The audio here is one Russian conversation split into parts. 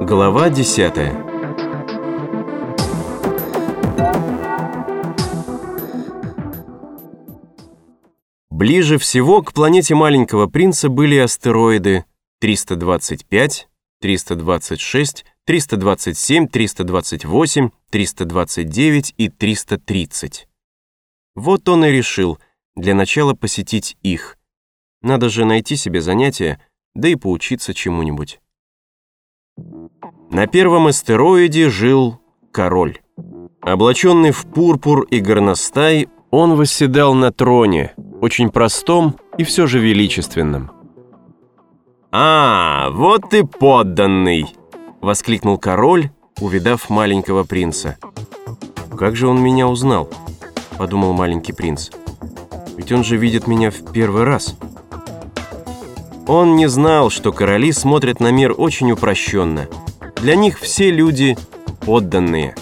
Глава 10 Ближе всего к планете Маленького Принца были астероиды 325, 326, 327, 328, 329 и 330. Вот он и решил для начала посетить их. Надо же найти себе занятие, да и поучиться чему-нибудь. На первом астероиде жил король. Облаченный в пурпур и горностай, он восседал на троне, очень простом и все же величественном. «А, вот и подданный!» — воскликнул король, увидав маленького принца. «Как же он меня узнал?» — подумал маленький принц. «Ведь он же видит меня в первый раз». Он не знал, что короли смотрят на мир очень упрощенно. Для них все люди подданные.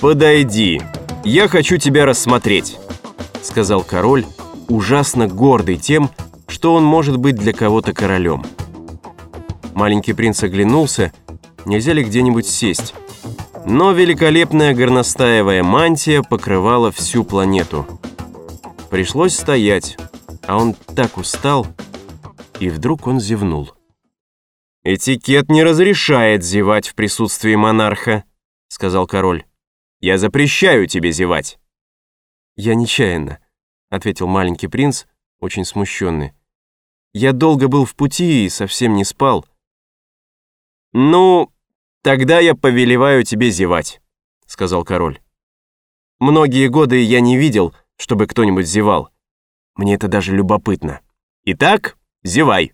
«Подойди, я хочу тебя рассмотреть», — сказал король, ужасно гордый тем, что он может быть для кого-то королем. Маленький принц оглянулся, нельзя ли где-нибудь сесть. Но великолепная горностаевая мантия покрывала всю планету. Пришлось стоять, а он так устал, и вдруг он зевнул. «Этикет не разрешает зевать в присутствии монарха», — сказал король. «Я запрещаю тебе зевать». «Я нечаянно», — ответил маленький принц, очень смущенный. «Я долго был в пути и совсем не спал». «Ну, тогда я повелеваю тебе зевать», — сказал король. «Многие годы я не видел, чтобы кто-нибудь зевал. Мне это даже любопытно. Итак, зевай.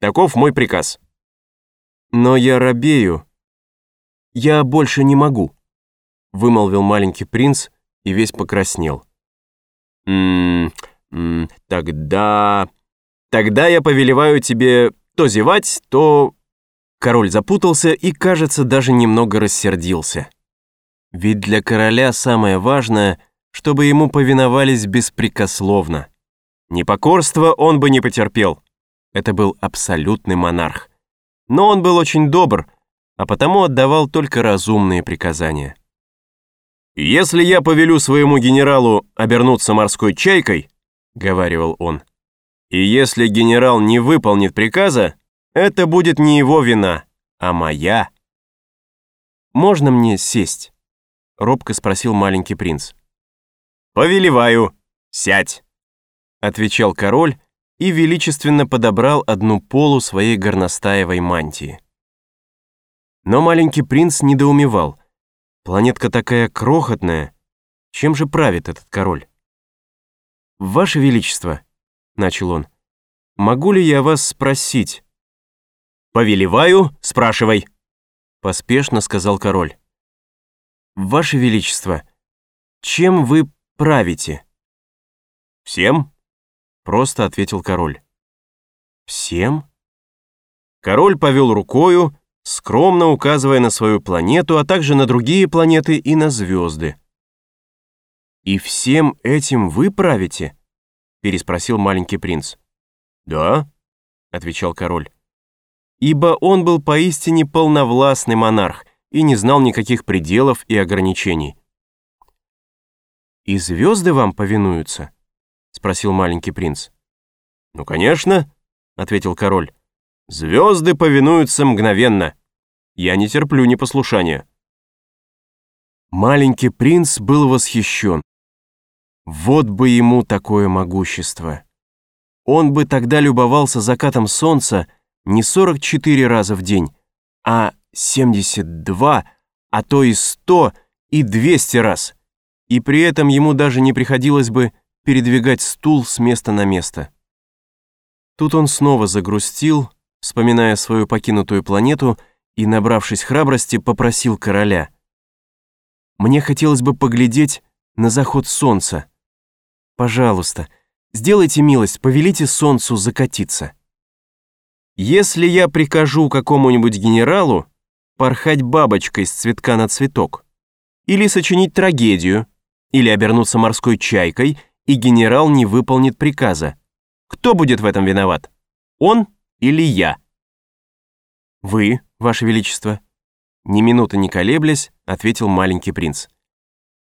Таков мой приказ». «Но я робею. Я больше не могу», — вымолвил маленький принц и весь покраснел. «М -м, тогда... Тогда я повелеваю тебе то зевать, то...» Король запутался и, кажется, даже немного рассердился. Ведь для короля самое важное, чтобы ему повиновались беспрекословно. Непокорство он бы не потерпел. Это был абсолютный монарх. Но он был очень добр, а потому отдавал только разумные приказания. «Если я повелю своему генералу обернуться морской чайкой», — говаривал он, «и если генерал не выполнит приказа, это будет не его вина, а моя». «Можно мне сесть?» — робко спросил маленький принц. «Повелеваю, сядь», — отвечал король, и величественно подобрал одну полу своей горностаевой мантии. Но маленький принц недоумевал. Планетка такая крохотная. Чем же правит этот король? «Ваше Величество», — начал он, — «могу ли я вас спросить?» «Повелеваю, спрашивай», — поспешно сказал король. «Ваше Величество, чем вы правите?» «Всем», Просто ответил король. Всем? Король повел рукою, скромно указывая на свою планету, а также на другие планеты и на звезды. «И всем этим вы правите?» — переспросил маленький принц. «Да», — отвечал король. Ибо он был поистине полновластный монарх и не знал никаких пределов и ограничений. «И звезды вам повинуются?» — спросил маленький принц. «Ну, конечно», — ответил король. «Звезды повинуются мгновенно. Я не терплю непослушания». Маленький принц был восхищен. Вот бы ему такое могущество. Он бы тогда любовался закатом солнца не 44 раза в день, а 72, а то и 100 и 200 раз. И при этом ему даже не приходилось бы передвигать стул с места на место. Тут он снова загрустил, вспоминая свою покинутую планету, и, набравшись храбрости, попросил короля. «Мне хотелось бы поглядеть на заход солнца. Пожалуйста, сделайте милость, повелите солнцу закатиться». «Если я прикажу какому-нибудь генералу порхать бабочкой с цветка на цветок, или сочинить трагедию, или обернуться морской чайкой — и генерал не выполнит приказа. Кто будет в этом виноват? Он или я? «Вы, Ваше Величество». Ни минуты не колеблясь, ответил маленький принц.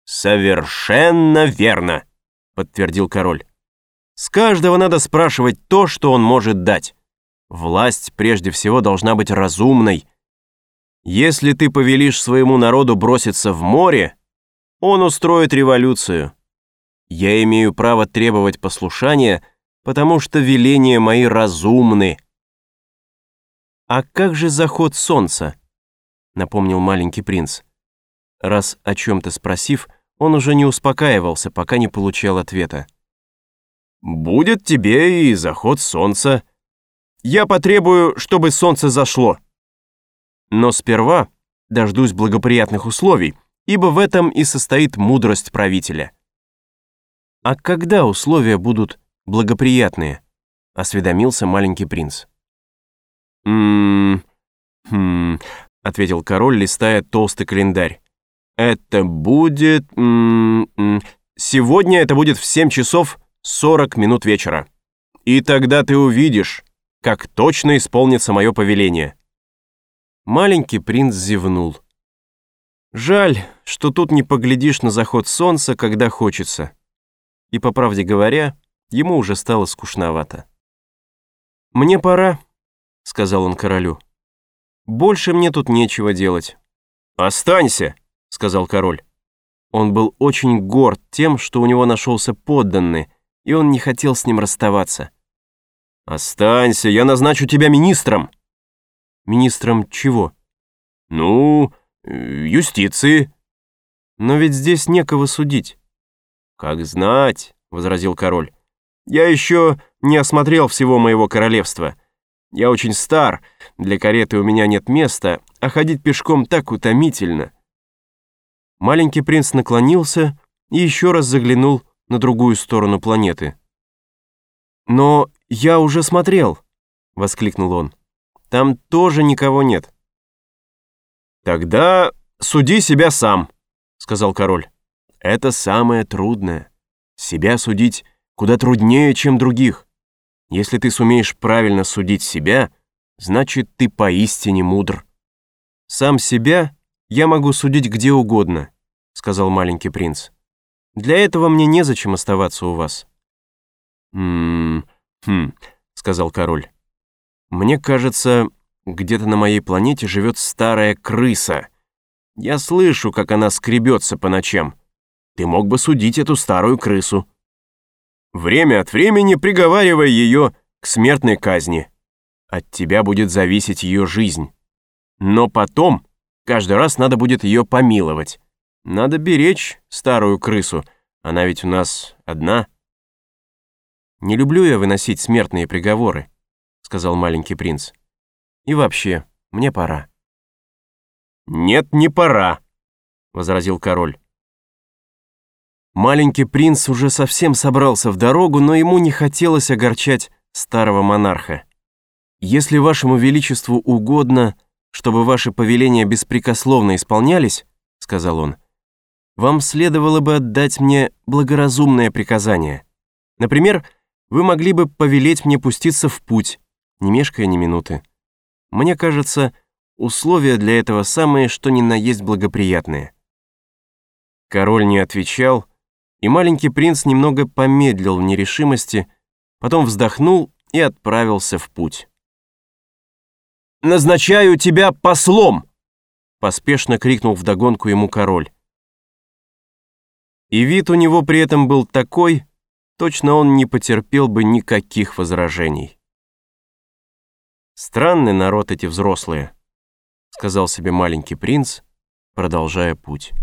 «Совершенно верно», — подтвердил король. «С каждого надо спрашивать то, что он может дать. Власть прежде всего должна быть разумной. Если ты повелишь своему народу броситься в море, он устроит революцию. Я имею право требовать послушания, потому что веления мои разумны». «А как же заход солнца?» — напомнил маленький принц. Раз о чем-то спросив, он уже не успокаивался, пока не получал ответа. «Будет тебе и заход солнца. Я потребую, чтобы солнце зашло. Но сперва дождусь благоприятных условий, ибо в этом и состоит мудрость правителя». «А когда условия будут благоприятные?» — осведомился маленький принц. «М-м-м, ответил король, листая толстый календарь. Это будет... М -м, сегодня это будет в 7 часов 40 минут вечера. И тогда ты увидишь, как точно исполнится мое повеление. Маленький принц зевнул. Жаль, что тут не поглядишь на заход солнца, когда хочется. И, по правде говоря, ему уже стало скучновато. «Мне пора», — сказал он королю. Больше мне тут нечего делать». «Останься», — сказал король. Он был очень горд тем, что у него нашелся подданный, и он не хотел с ним расставаться. «Останься, я назначу тебя министром». «Министром чего?» «Ну, юстиции». «Но ведь здесь некого судить». «Как знать», — возразил король. «Я еще не осмотрел всего моего королевства». Я очень стар, для кареты у меня нет места, а ходить пешком так утомительно». Маленький принц наклонился и еще раз заглянул на другую сторону планеты. «Но я уже смотрел», — воскликнул он. «Там тоже никого нет». «Тогда суди себя сам», — сказал король. «Это самое трудное. Себя судить куда труднее, чем других. Если ты сумеешь правильно судить себя, значит, ты поистине мудр. Сам себя я могу судить где угодно, сказал маленький принц. Для этого мне незачем оставаться у вас. «М-м, хм, сказал король. Мне кажется, где-то на моей планете живет старая крыса. Я слышу, как она скребется по ночам. Ты мог бы судить эту старую крысу время от времени приговаривая ее к смертной казни. От тебя будет зависеть ее жизнь. Но потом каждый раз надо будет ее помиловать. Надо беречь старую крысу, она ведь у нас одна. «Не люблю я выносить смертные приговоры», — сказал маленький принц. «И вообще, мне пора». «Нет, не пора», — возразил король. Маленький принц уже совсем собрался в дорогу, но ему не хотелось огорчать старого монарха. «Если вашему величеству угодно, чтобы ваши повеления беспрекословно исполнялись, — сказал он, — вам следовало бы отдать мне благоразумное приказание. Например, вы могли бы повелеть мне пуститься в путь, не мешкая ни минуты. Мне кажется, условия для этого самые, что ни на есть благоприятные». Король не отвечал, — и маленький принц немного помедлил в нерешимости, потом вздохнул и отправился в путь. «Назначаю тебя послом!» поспешно крикнул вдогонку ему король. И вид у него при этом был такой, точно он не потерпел бы никаких возражений. «Странный народ эти взрослые», — сказал себе маленький принц, продолжая путь.